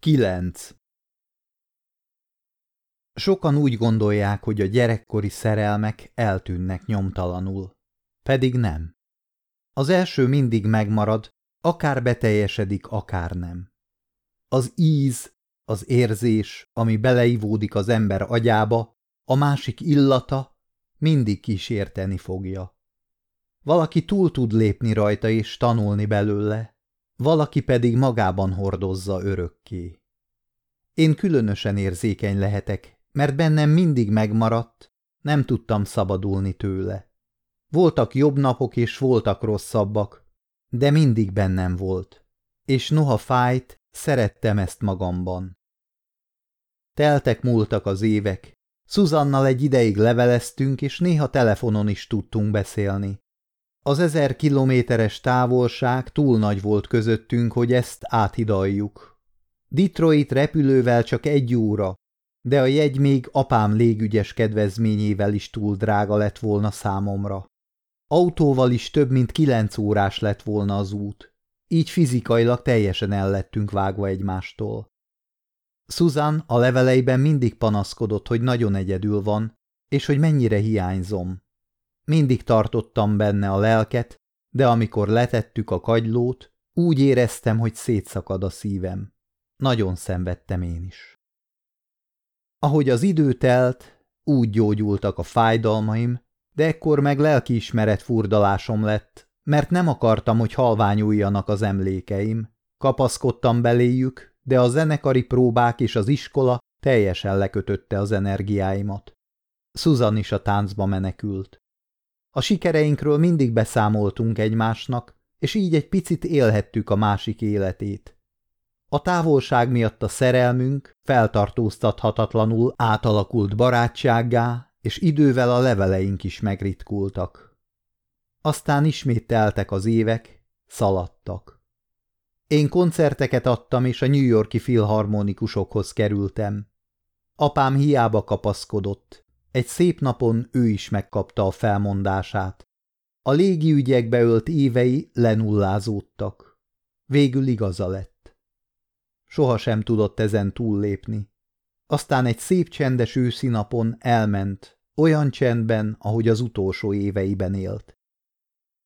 9. Sokan úgy gondolják, hogy a gyerekkori szerelmek eltűnnek nyomtalanul. Pedig nem. Az első mindig megmarad, akár beteljesedik, akár nem. Az íz, az érzés, ami beleivódik az ember agyába, a másik illata mindig kísérteni fogja. Valaki túl tud lépni rajta és tanulni belőle, valaki pedig magában hordozza örökké. Én különösen érzékeny lehetek, mert bennem mindig megmaradt, nem tudtam szabadulni tőle. Voltak jobb napok és voltak rosszabbak, de mindig bennem volt, és noha fájt, szerettem ezt magamban. Teltek múltak az évek, Szuzannal egy ideig leveleztünk, és néha telefonon is tudtunk beszélni. Az ezer kilométeres távolság túl nagy volt közöttünk, hogy ezt áthidaljuk. Detroit repülővel csak egy óra, de a jegy még apám légügyes kedvezményével is túl drága lett volna számomra. Autóval is több mint kilenc órás lett volna az út, így fizikailag teljesen el lettünk vágva egymástól. Susan a leveleiben mindig panaszkodott, hogy nagyon egyedül van, és hogy mennyire hiányzom. Mindig tartottam benne a lelket, de amikor letettük a kagylót, úgy éreztem, hogy szétszakad a szívem. Nagyon szenvedtem én is. Ahogy az idő telt, úgy gyógyultak a fájdalmaim, de ekkor meg lelkiismeret furdalásom lett, mert nem akartam, hogy halványuljanak az emlékeim. Kapaszkodtam beléjük, de a zenekari próbák és az iskola teljesen lekötötte az energiáimat. Susan is a táncba menekült. A sikereinkről mindig beszámoltunk egymásnak, és így egy picit élhettük a másik életét. A távolság miatt a szerelmünk feltartóztathatatlanul átalakult barátsággá, és idővel a leveleink is megritkultak. Aztán ismét teltek az évek, szaladtak. Én koncerteket adtam, és a New Yorki filharmonikusokhoz kerültem. Apám hiába kapaszkodott, egy szép napon ő is megkapta a felmondását. A légiügyekbe ölt évei lenullázódtak. Végül igaza lett. Soha sem tudott ezen túllépni. Aztán egy szép csendes őszi napon elment, olyan csendben, ahogy az utolsó éveiben élt.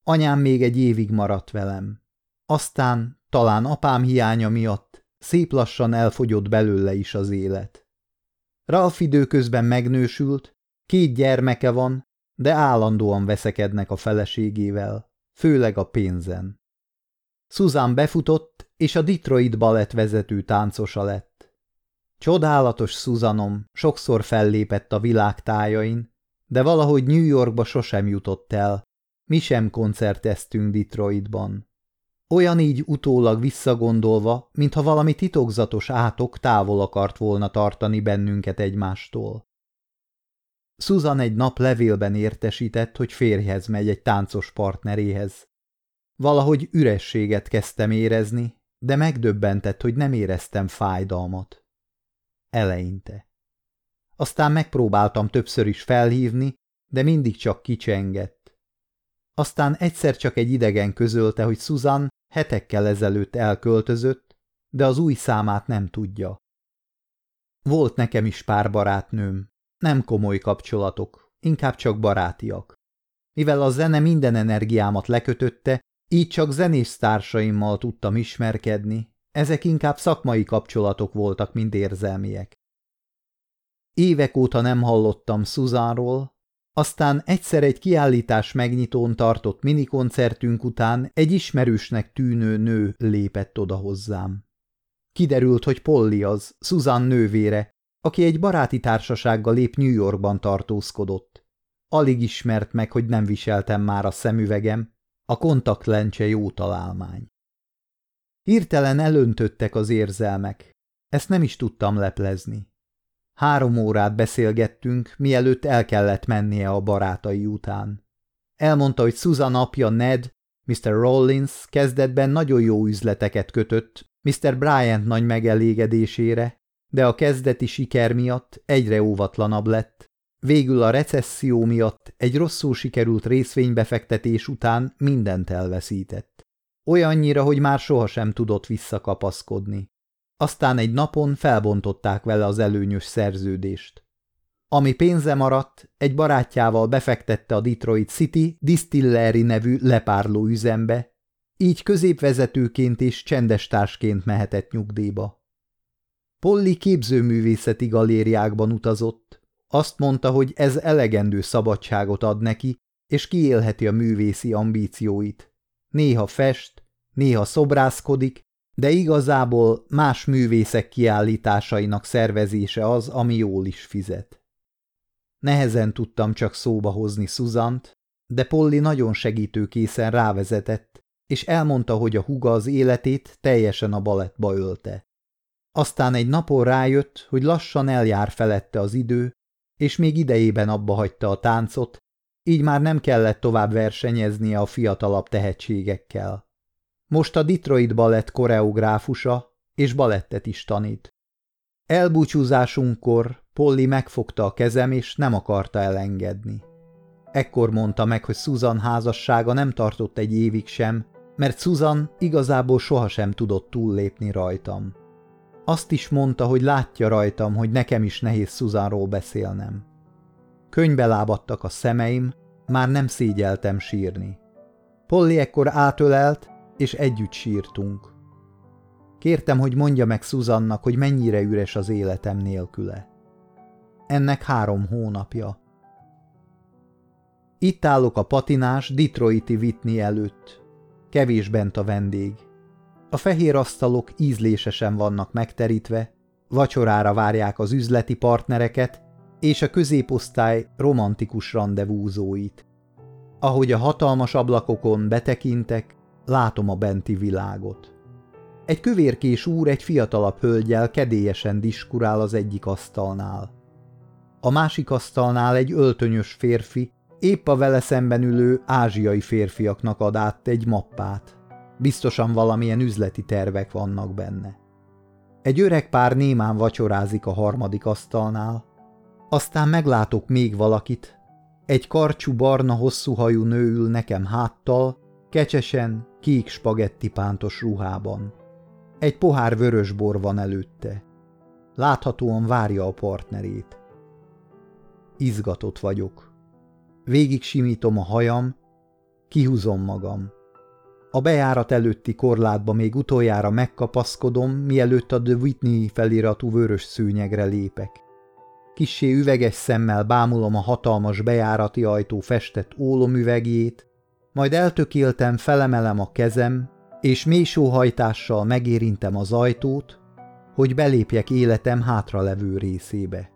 Anyám még egy évig maradt velem. Aztán, talán apám hiánya miatt, szép lassan elfogyott belőle is az élet. Ralf időközben megnősült, Két gyermeke van, de állandóan veszekednek a feleségével, főleg a pénzen. Susan befutott, és a Detroit balett vezető táncosa lett. Csodálatos Susanom sokszor fellépett a világ tájain, de valahogy New Yorkba sosem jutott el, mi sem koncerteztünk Detroitban. Olyan így utólag visszagondolva, mintha valami titokzatos átok távol akart volna tartani bennünket egymástól. Susan egy nap levélben értesített, hogy férjhez megy egy táncos partneréhez. Valahogy ürességet kezdtem érezni, de megdöbbentett, hogy nem éreztem fájdalmat. Eleinte. Aztán megpróbáltam többször is felhívni, de mindig csak kicsengett. Aztán egyszer csak egy idegen közölte, hogy Susan hetekkel ezelőtt elköltözött, de az új számát nem tudja. Volt nekem is pár barátnőm, nem komoly kapcsolatok, inkább csak barátiak. Mivel a zene minden energiámat lekötötte, így csak zenész társaimmal tudtam ismerkedni, ezek inkább szakmai kapcsolatok voltak, mint érzelmiek. Évek óta nem hallottam Szuzánról, aztán egyszer egy kiállítás megnyitón tartott minikoncertünk után egy ismerősnek tűnő nő lépett oda hozzám. Kiderült, hogy Polly az, Susan nővére, aki egy baráti társasággal lép New Yorkban tartózkodott. Alig ismert meg, hogy nem viseltem már a szemüvegem, a kontaktlencse jó találmány. Hirtelen elöntöttek az érzelmek, ezt nem is tudtam leplezni. Három órát beszélgettünk, mielőtt el kellett mennie a barátai után. Elmondta, hogy Susan apja Ned, Mr. Rollins kezdetben nagyon jó üzleteket kötött, Mr. Bryant nagy megelégedésére, de a kezdeti siker miatt egyre óvatlanabb lett. Végül a recesszió miatt egy rosszul sikerült részvénybefektetés után mindent elveszített. Olyannyira, hogy már sohasem tudott visszakapaszkodni. aztán egy napon felbontották vele az előnyös szerződést. Ami pénze maradt, egy barátjával befektette a Detroit City Distillery nevű lepárló üzembe, így középvezetőként és csendestársként mehetett nyugdíjba. Polly képzőművészeti galériákban utazott, azt mondta, hogy ez elegendő szabadságot ad neki, és kiélheti a művészi ambícióit. Néha fest, néha szobrászkodik, de igazából más művészek kiállításainak szervezése az, ami jól is fizet. Nehezen tudtam csak szóba hozni Szuzant, de Polly nagyon segítőkészen rávezetett, és elmondta, hogy a huga az életét teljesen a balettba ölte. Aztán egy napon rájött, hogy lassan eljár felette az idő, és még idejében abba hagyta a táncot, így már nem kellett tovább versenyeznie a fiatalabb tehetségekkel. Most a Detroit balett koreográfusa, és balettet is tanít. Elbúcsúzásunkkor Polly megfogta a kezem, és nem akarta elengedni. Ekkor mondta meg, hogy Susan házassága nem tartott egy évig sem, mert Susan igazából sohasem tudott túllépni rajtam. Azt is mondta, hogy látja rajtam, hogy nekem is nehéz Susanról beszélnem. Könybe lábadtak a szemeim, már nem szégyeltem sírni. Polly ekkor átölelt, és együtt sírtunk. Kértem, hogy mondja meg Szuzannak, hogy mennyire üres az életem nélküle. Ennek három hónapja. Itt állok a patinás Detroiti Whitney előtt. Kevés bent a vendég. A fehér asztalok ízlésesen vannak megterítve, vacsorára várják az üzleti partnereket és a középosztály romantikus rendezvúzóit. Ahogy a hatalmas ablakokon betekintek, látom a benti világot. Egy kövérkés úr egy fiatalabb hölgyel kedélyesen diskurál az egyik asztalnál. A másik asztalnál egy öltönyös férfi épp a vele szemben ülő ázsiai férfiaknak ad át egy mappát. Biztosan valamilyen üzleti tervek vannak benne. Egy öreg pár némán vacsorázik a harmadik asztalnál. Aztán meglátok még valakit. Egy karcsú barna hosszú hajú nő ül nekem háttal, kecsesen, kék spagetti pántos ruhában. Egy pohár vörös bor van előtte. Láthatóan várja a partnerét. Izgatott vagyok. Végig simítom a hajam, kihúzom magam. A bejárat előtti korlátba még utoljára megkapaszkodom, mielőtt a The Whitney feliratú vörös szőnyegre lépek. Kissé üveges szemmel bámulom a hatalmas bejárati ajtó festett ólomüvegjét, majd eltökéltem felemelem a kezem, és mély sóhajtással megérintem az ajtót, hogy belépjek életem hátralevő részébe.